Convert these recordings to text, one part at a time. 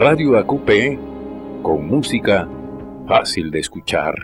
Radio Acupe con música fácil de escuchar.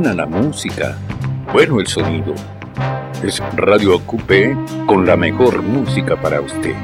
Buena la música, bueno el sonido. Es Radio Ocupe con la mejor música para usted.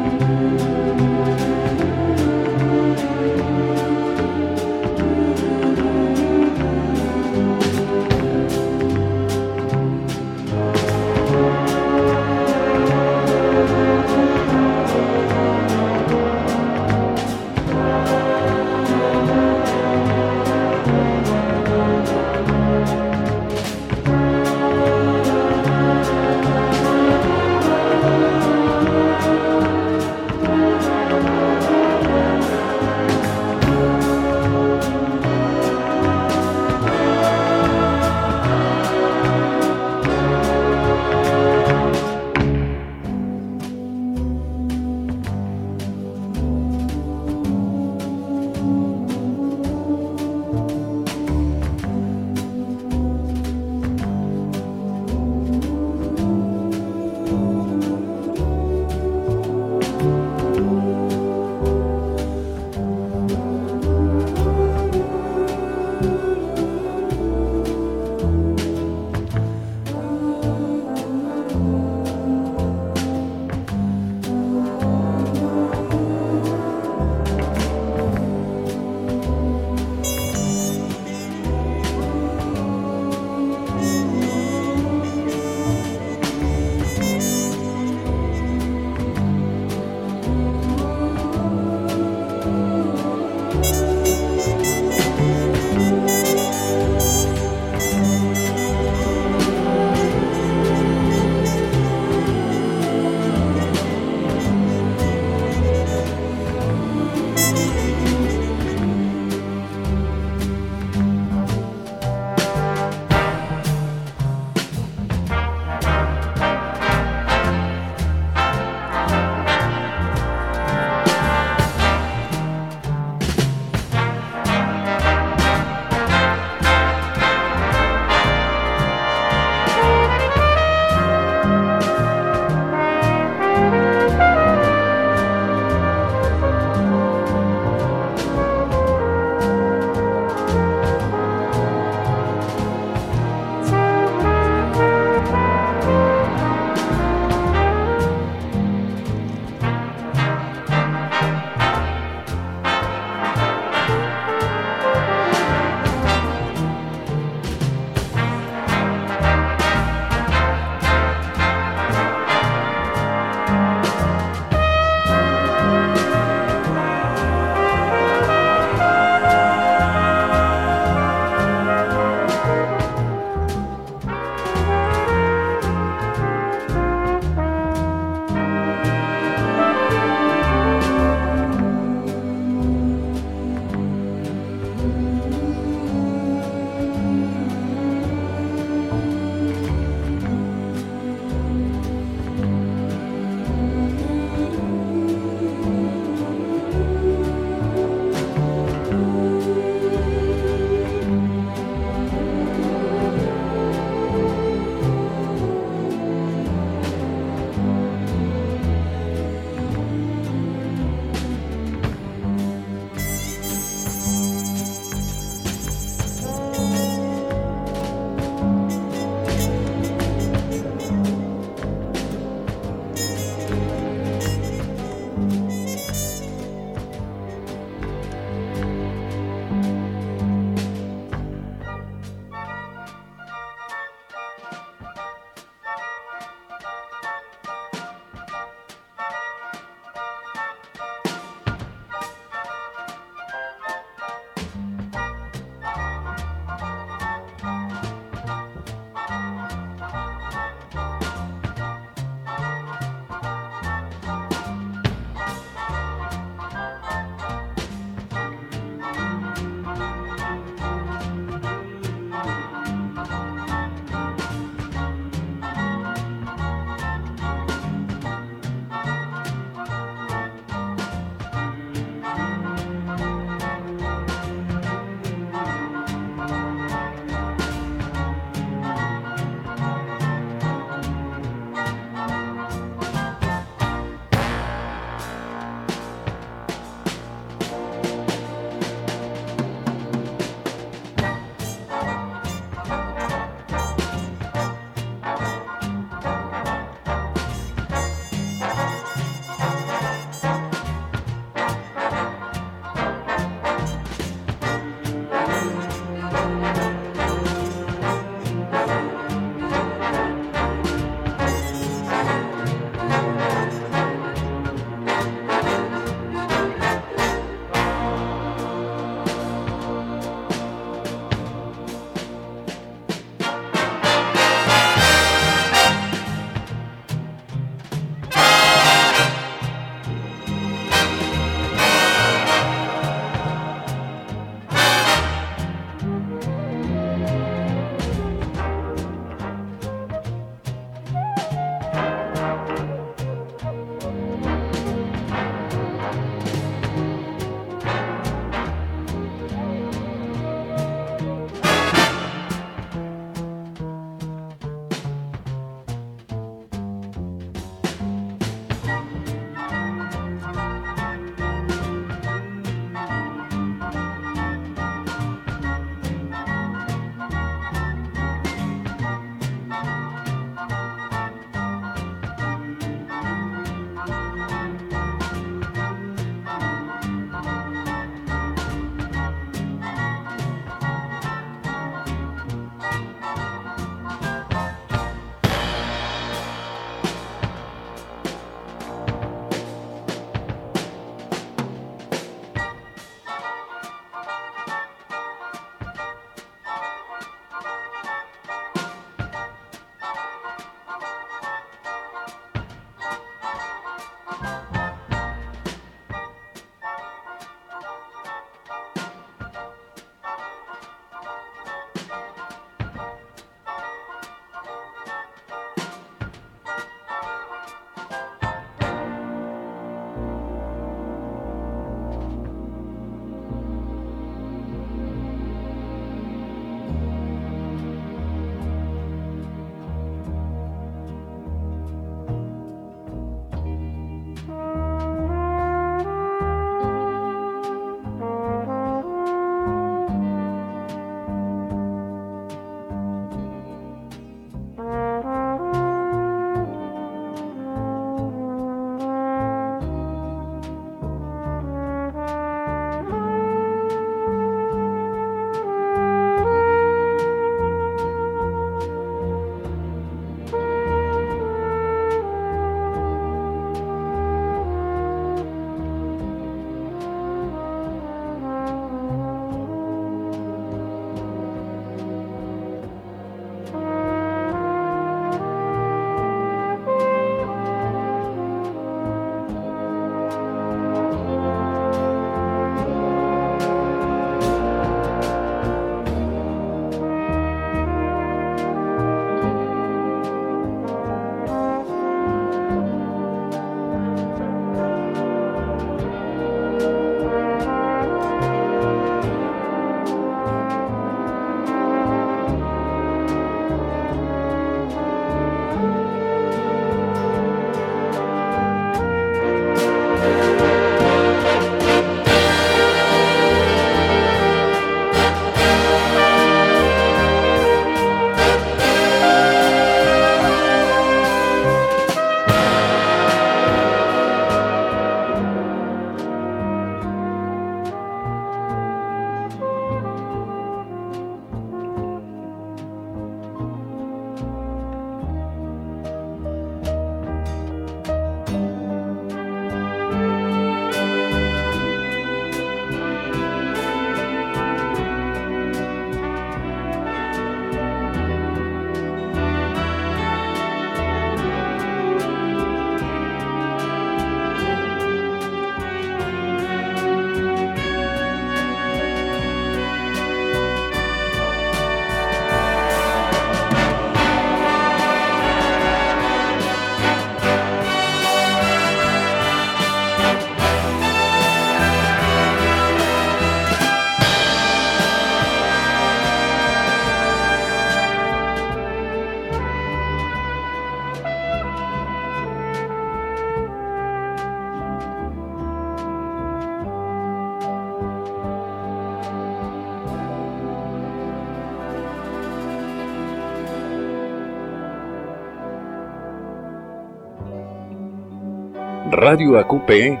Radio AQP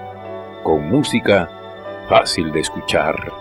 con música fácil de escuchar.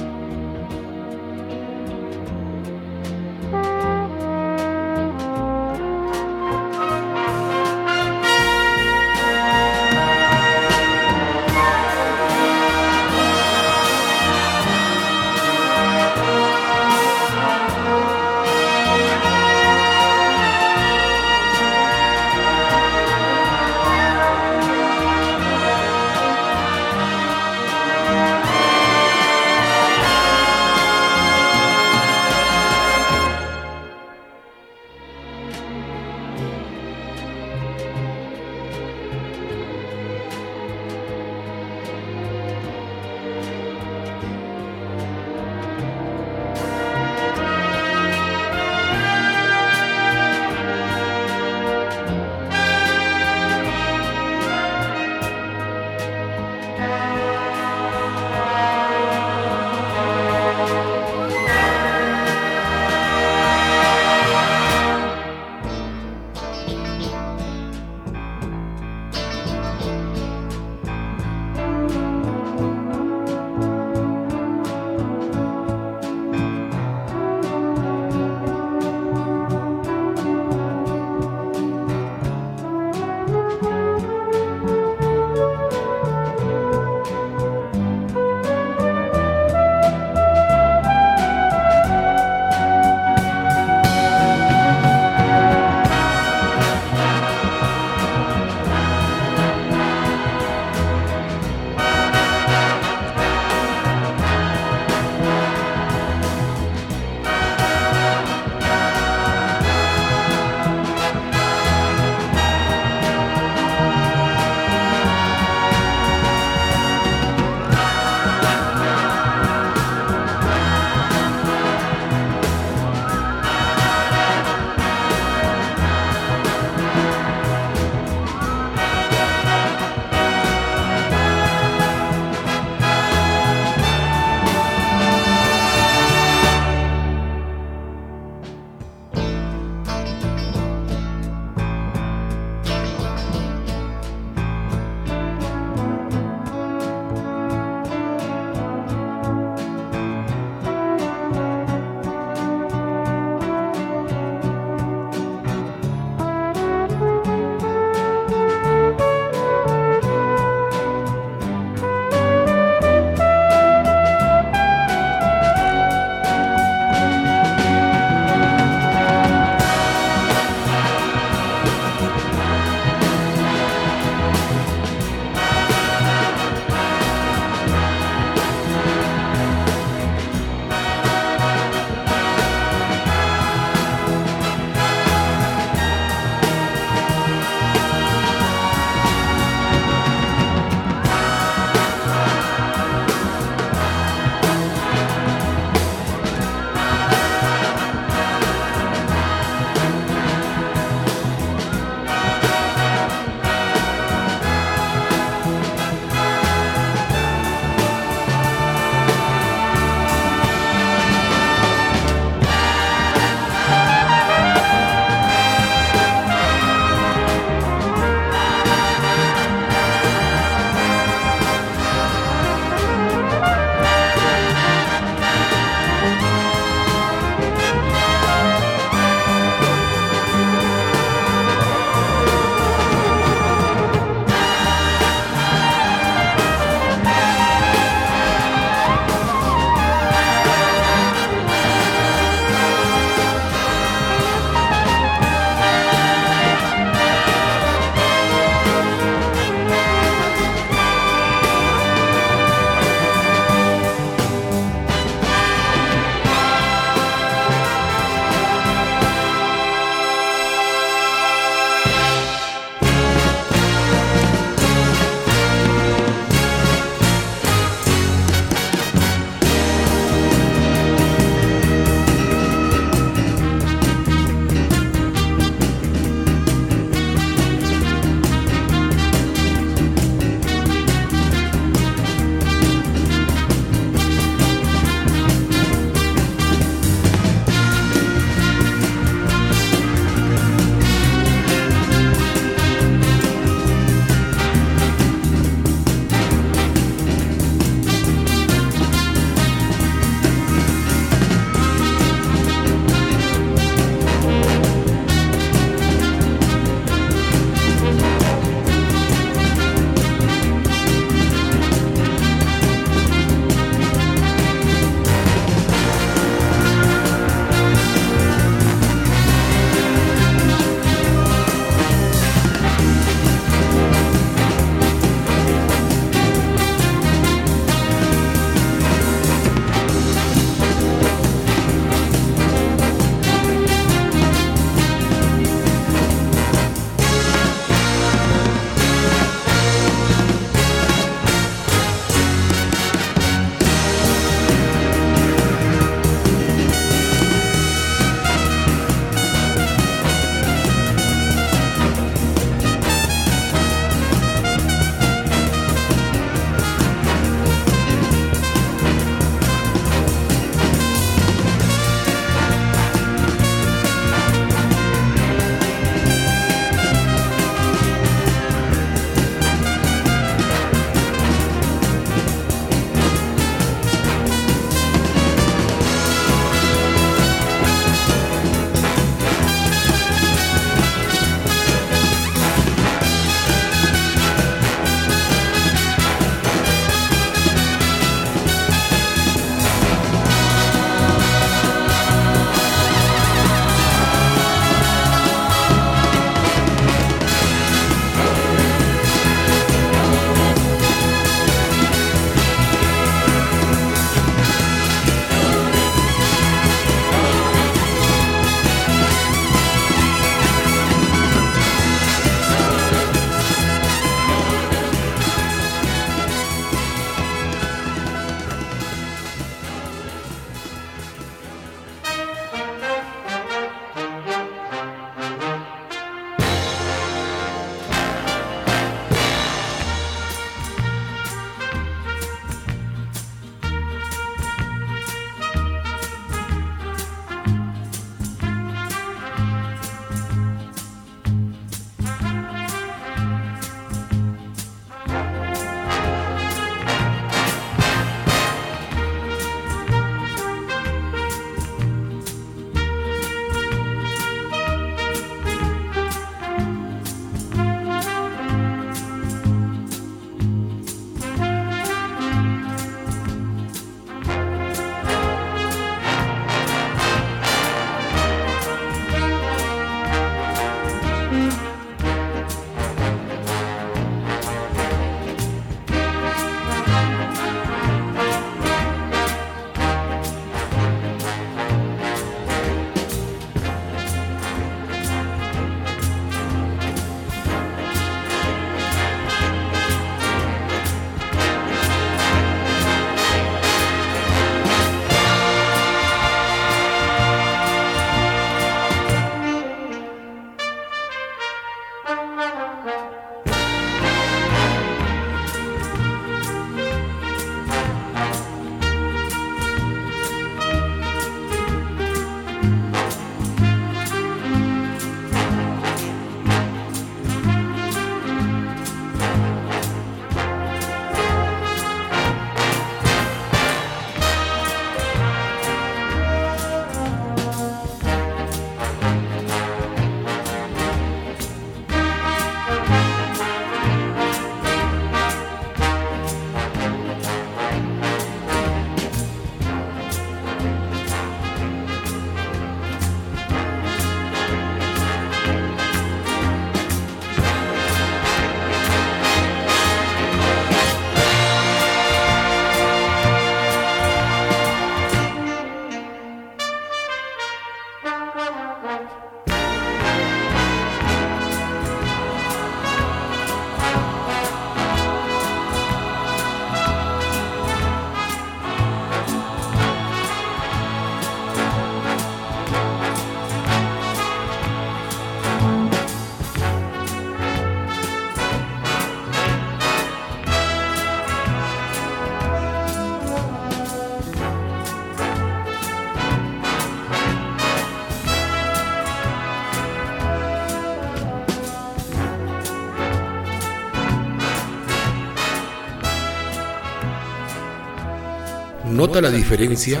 ¿Nota la diferencia?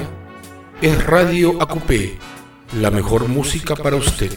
Es Radio Acupé, la mejor música para usted.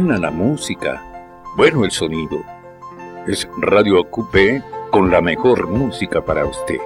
Buena la música, bueno el sonido. Es Radio Ocupe con la mejor música para usted.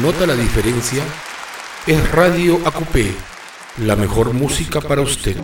Nota la diferencia? Es Radio ACUPE, la mejor música para usted.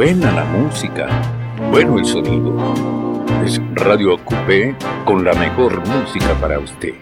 Buena la música, bueno el sonido. Es Radio Ocupé con la mejor música para usted.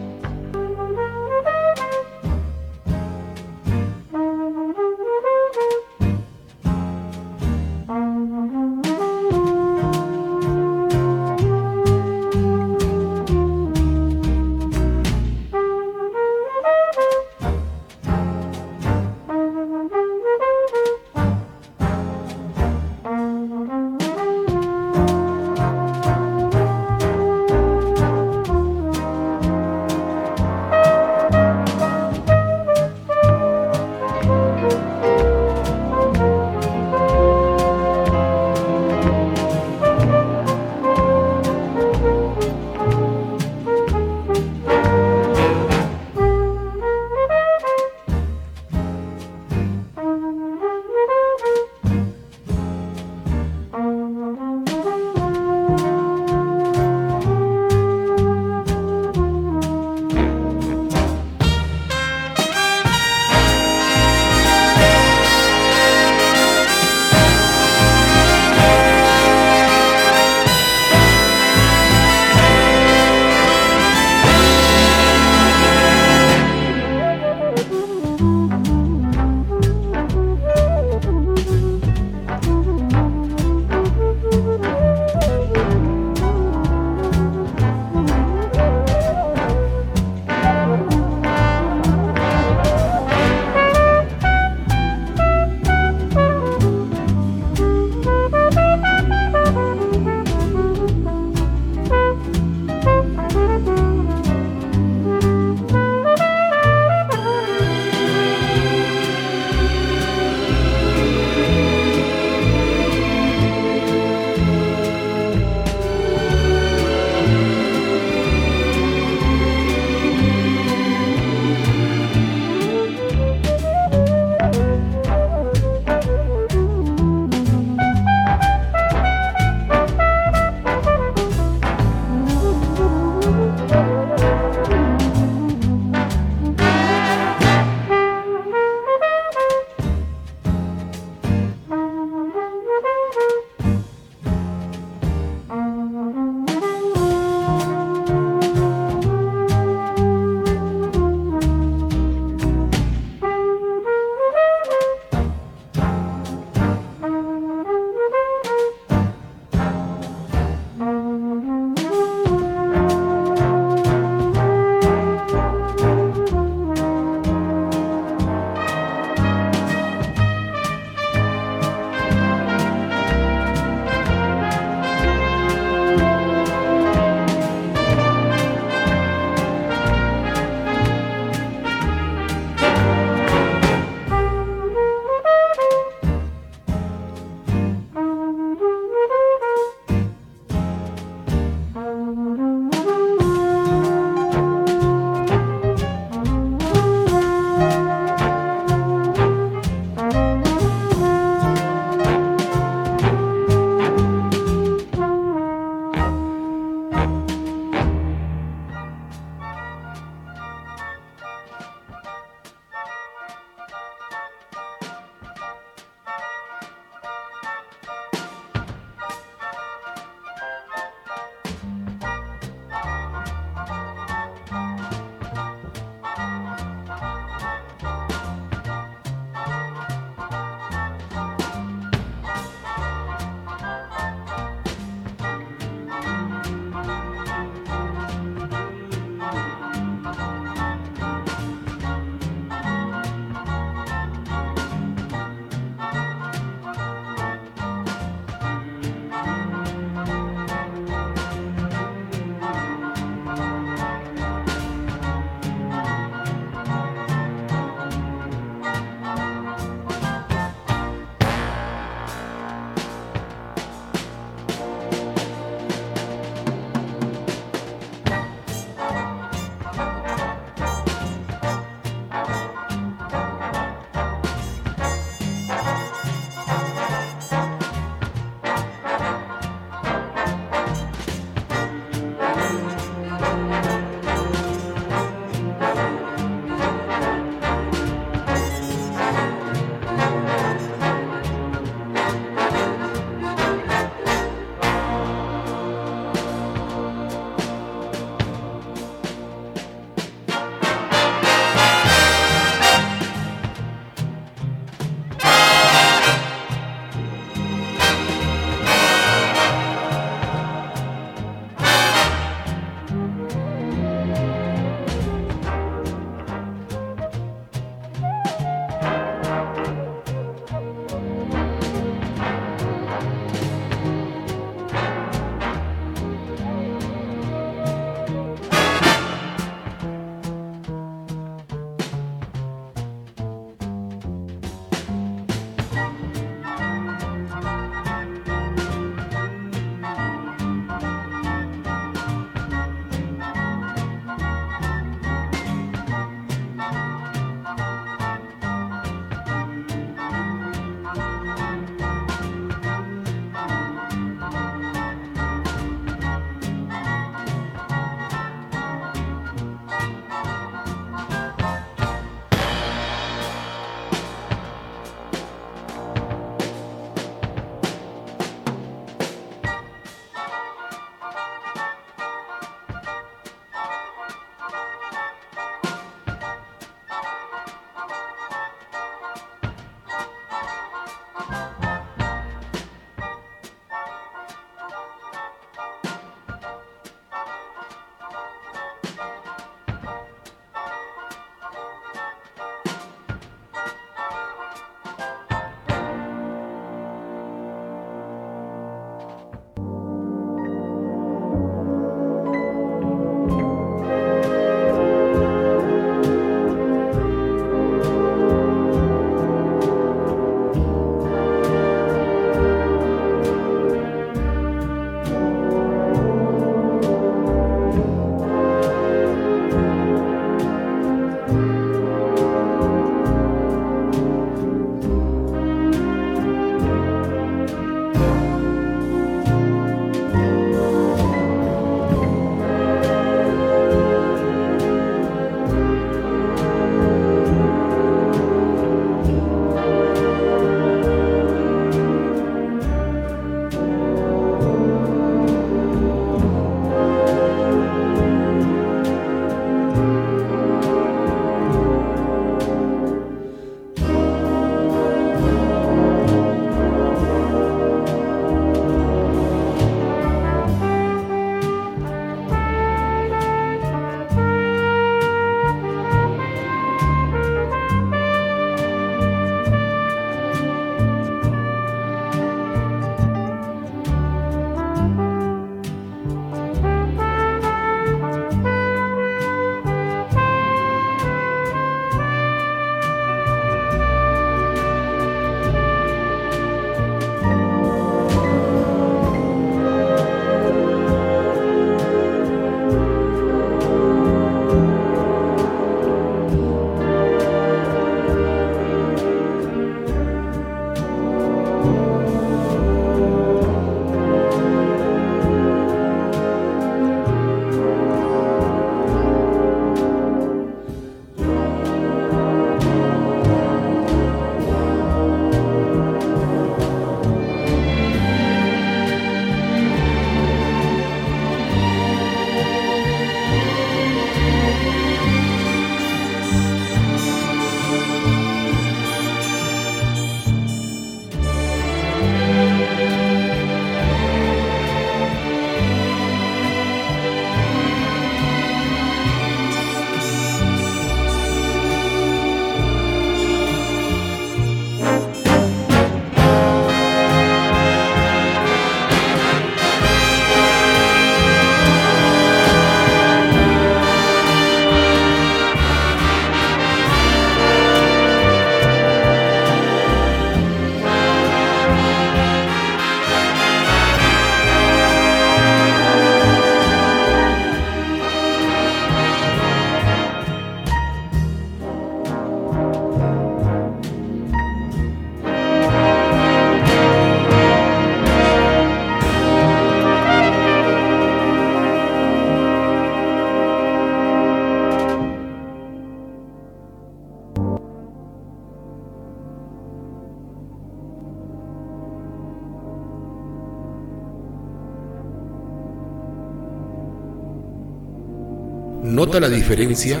¿Nota la diferencia?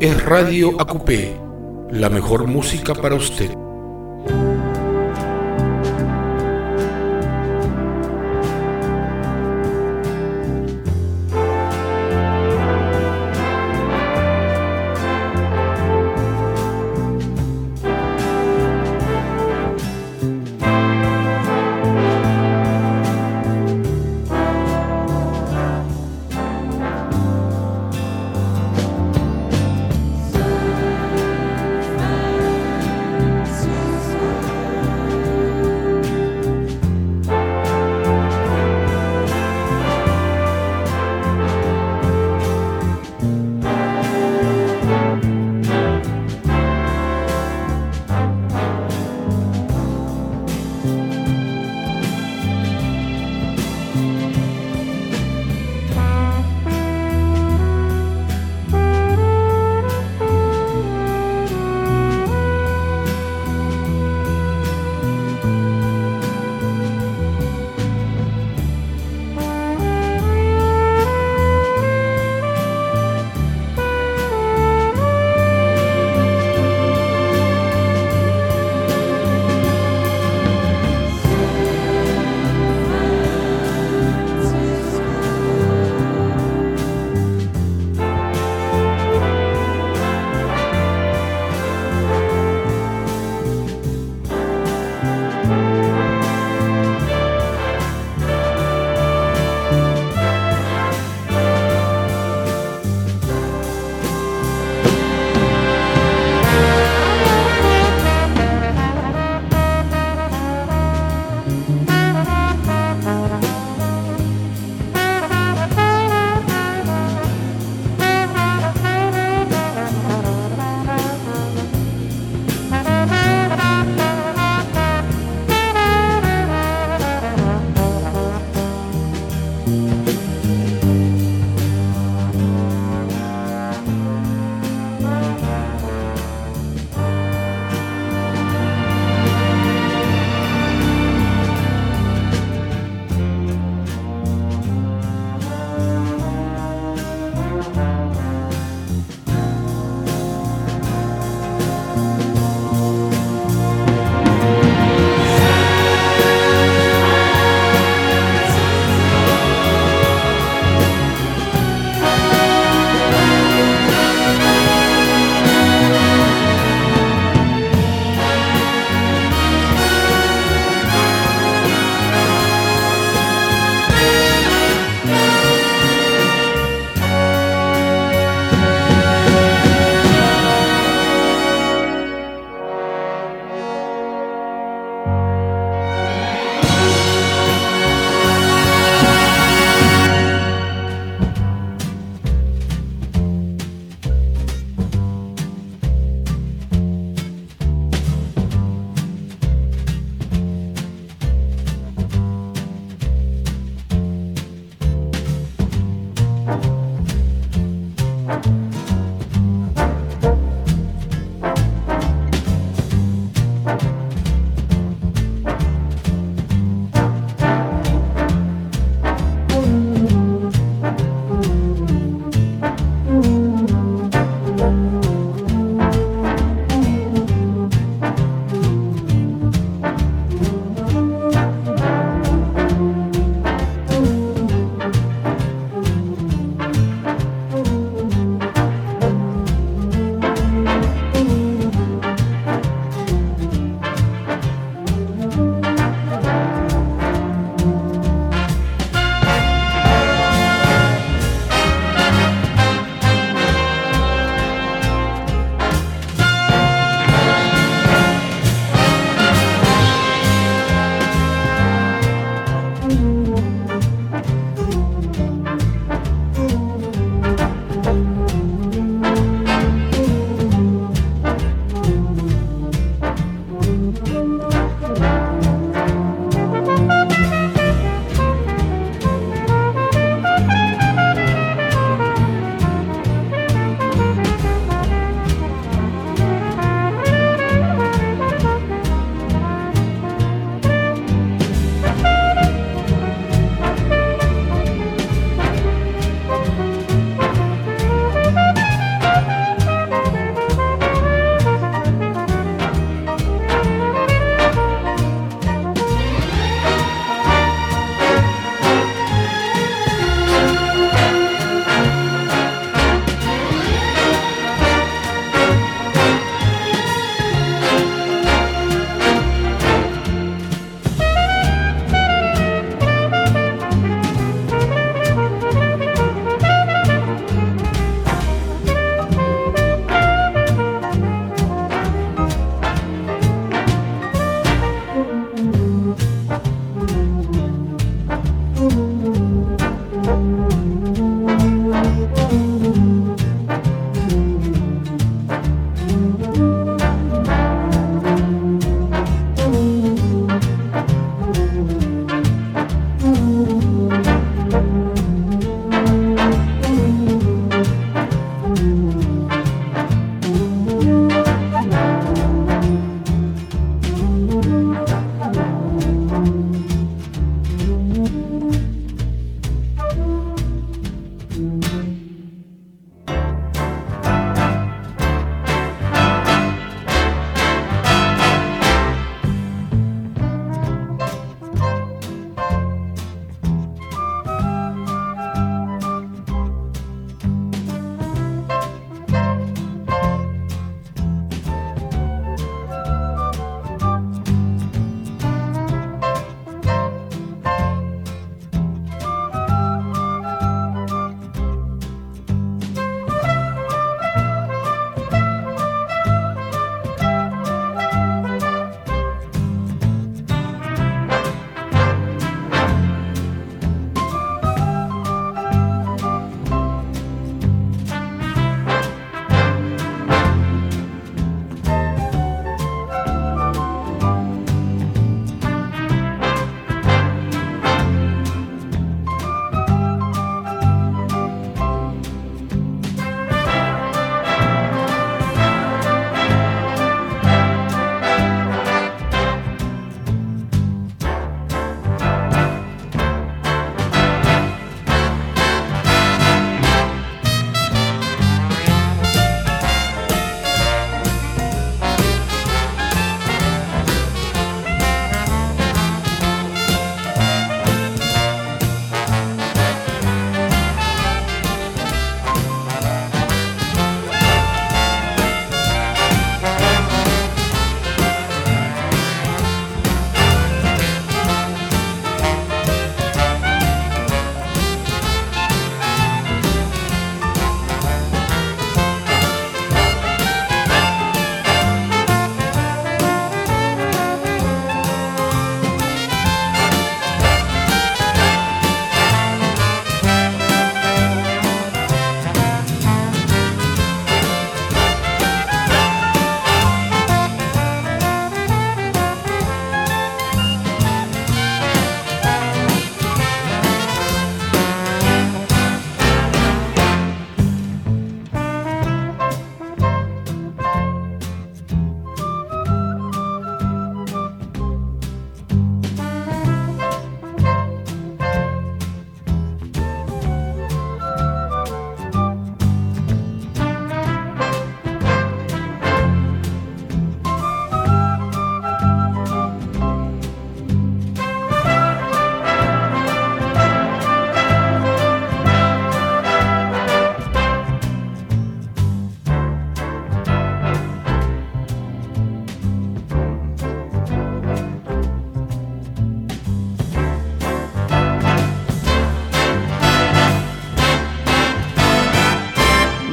Es Radio Acupé, la mejor música para usted.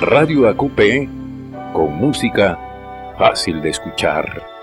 Radio Acupe con música fácil de escuchar.